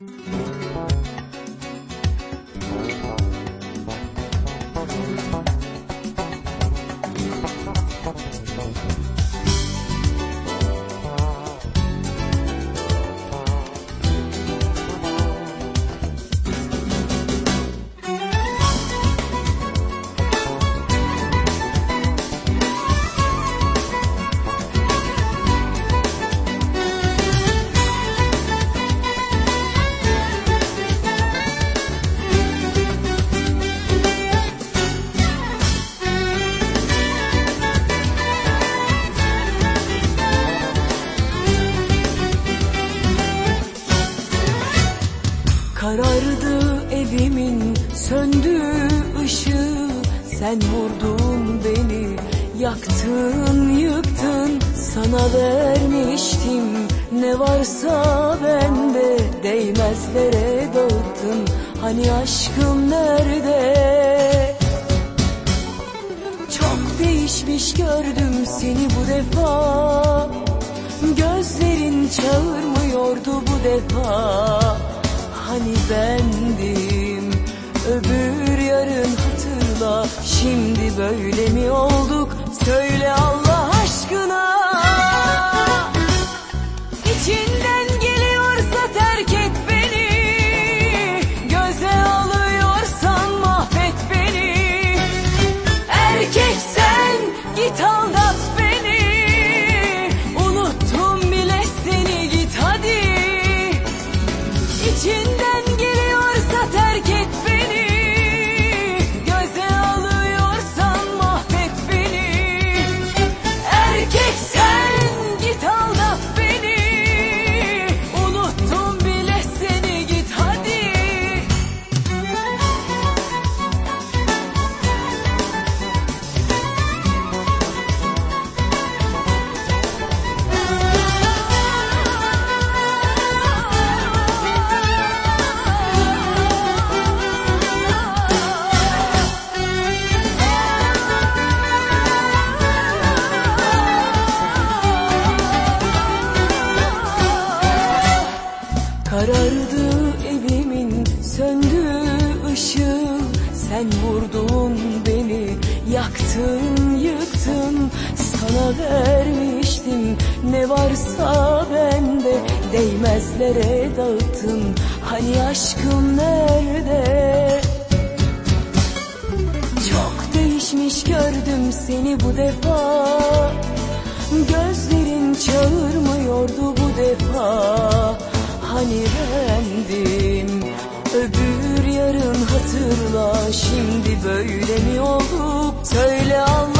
Thank you. Karardı evimin söndüğü ışığı. Sen vurdun beni yaktın yıktın. Sana vermiştim ne varsa bende. Değmezlere dağıttın hani aşkım nerede? Çok değişmiş gördüm seni bu defa. Gözlerin çağırmıyordu bu defa Hani bendim. Öbür yarın hatırla Şimdi böyle mi olduk? Söyle Allah Karardı evimin söndüğü ışığı Sen vurdun beni yaktın yıktın. Sana vermiştim ne varsa bende. Değmezlere dağıttın hani aşkım nerede? Çok değişmiş gördüm seni bu defa. Gözlerin çağırmıyordu bu defa Hani bendim öbür yarın hatırla Şimdi böyle mi olduk söyle Allah